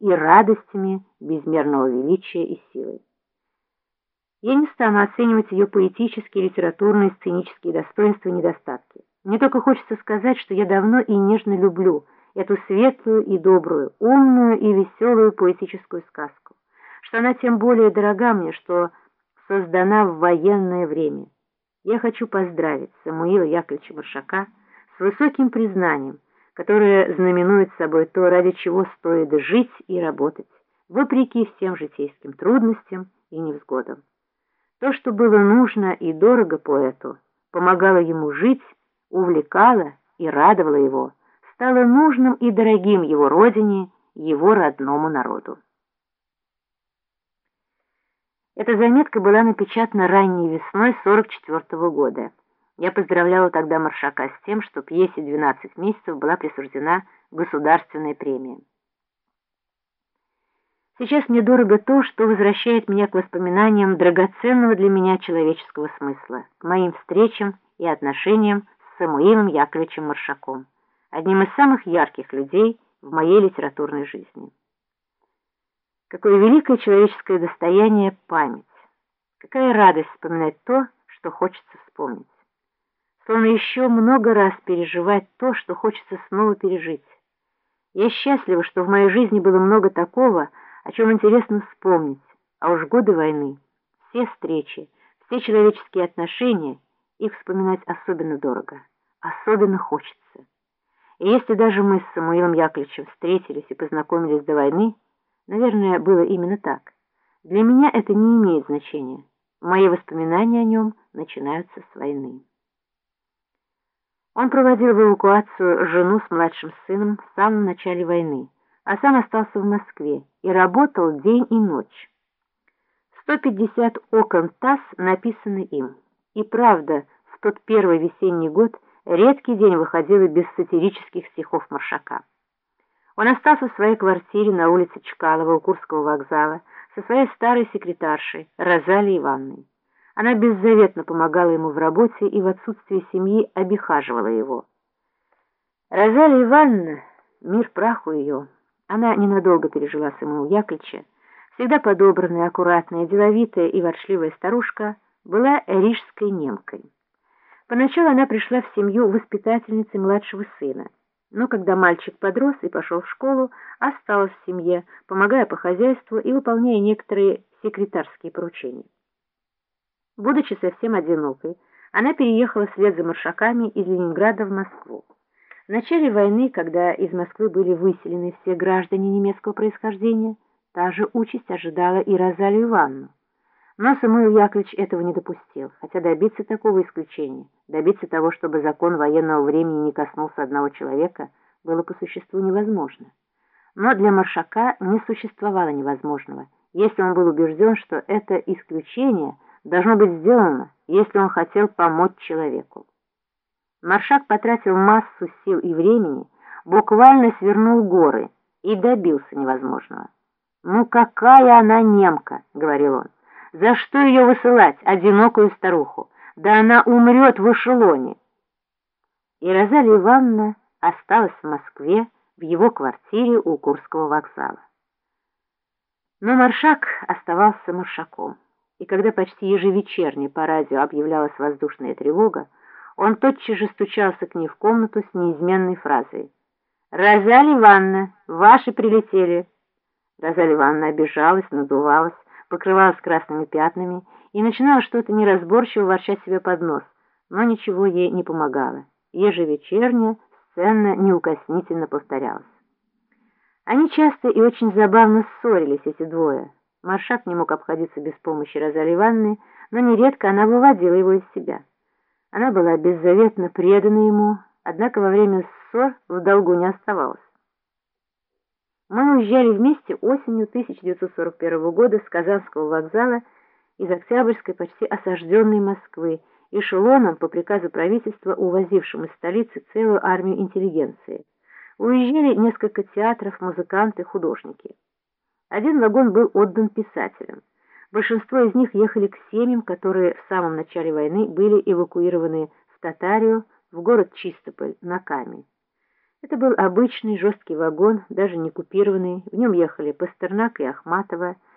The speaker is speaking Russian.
и радостями безмерного величия и силы. Я не стану оценивать ее поэтические, литературные, сценические достоинства и недостатки. Мне только хочется сказать, что я давно и нежно люблю эту светлую и добрую, умную и веселую поэтическую сказку, что она тем более дорога мне, что создана в военное время. Я хочу поздравить Самуила Яковлевича Маршака с высоким признанием, которое знаменует собой то, ради чего стоит жить и работать, вопреки всем житейским трудностям и невзгодам. То, что было нужно и дорого поэту, помогало ему жить, увлекало и радовало его, стало нужным и дорогим его родине, его родному народу. Эта заметка была напечатана ранней весной 44 -го года. Я поздравляла тогда Маршака с тем, что пьесе «12 месяцев» была присуждена государственная премия. Сейчас мне дорого то, что возвращает меня к воспоминаниям драгоценного для меня человеческого смысла, к моим встречам и отношениям с Самуилом Яковлевичем Маршаком, одним из самых ярких людей в моей литературной жизни. Какое великое человеческое достояние память! Какая радость вспоминать то, что хочется вспомнить. Словно еще много раз переживать то, что хочется снова пережить. Я счастлива, что в моей жизни было много такого, о чем интересно вспомнить, а уж годы войны, все встречи, все человеческие отношения, их вспоминать особенно дорого, особенно хочется. И если даже мы с Самуилом Яковлевичем встретились и познакомились до войны, наверное, было именно так, для меня это не имеет значения. Мои воспоминания о нем начинаются с войны. Он проводил в эвакуацию жену с младшим сыном в самом начале войны, а сам остался в Москве и работал день и ночь. 150 окон ТАСС написаны им. И правда, в тот первый весенний год редкий день выходил без сатирических стихов Маршака. Он остался в своей квартире на улице Чкалова у Курского вокзала со своей старой секретаршей Розалией Ивановной. Она беззаветно помогала ему в работе и в отсутствии семьи обихаживала его. Розалия Ивановна, мир праху ее, она ненадолго пережила Самуила Яковлевича, всегда подобранная, аккуратная, деловитая и ворчливая старушка, была рижской немкой. Поначалу она пришла в семью воспитательницей младшего сына, но когда мальчик подрос и пошел в школу, осталась в семье, помогая по хозяйству и выполняя некоторые секретарские поручения. Будучи совсем одинокой, она переехала вслед за маршаками из Ленинграда в Москву. В начале войны, когда из Москвы были выселены все граждане немецкого происхождения, та же участь ожидала и Розалию Ивановну. Но Самуил Яковлевич этого не допустил, хотя добиться такого исключения, добиться того, чтобы закон военного времени не коснулся одного человека, было по существу невозможно. Но для Маршака не существовало невозможного, если он был убежден, что это исключение должно быть сделано, если он хотел помочь человеку. Маршак потратил массу сил и времени, буквально свернул горы и добился невозможного. «Ну какая она немка!» — говорил он. «За что ее высылать, одинокую старуху? Да она умрет в эшелоне!» И Розалия Ивановна осталась в Москве, в его квартире у Курского вокзала. Но Маршак оставался Маршаком, и когда почти ежевечерне по радио объявлялась воздушная тревога, он тотчас же стучался к ней в комнату с неизменной фразой. «Розалия Ивановна, ваши прилетели!» Розалия Ивановна обижалась, надувалась, покрывалась красными пятнами и начинала что-то неразборчиво ворчать себе под нос, но ничего ей не помогало. Ежевечерняя сцена неукоснительно повторялась. Они часто и очень забавно ссорились, эти двое. Маршак не мог обходиться без помощи Розалии Ивановны, но нередко она выводила его из себя. Она была беззаветно предана ему, однако во время ссор в долгу не оставалась. Мы уезжали вместе осенью 1941 года с Казанского вокзала из Октябрьской почти осажденной Москвы эшелоном по приказу правительства, увозившим из столицы целую армию интеллигенции. Уезжали несколько театров, музыканты, художники. Один вагон был отдан писателям. Большинство из них ехали к семьям, которые в самом начале войны были эвакуированы в Татарию, в город Чистополь, на Каме. Это был обычный жесткий вагон, даже не купированный. В нем ехали Пастернак и Ахматова,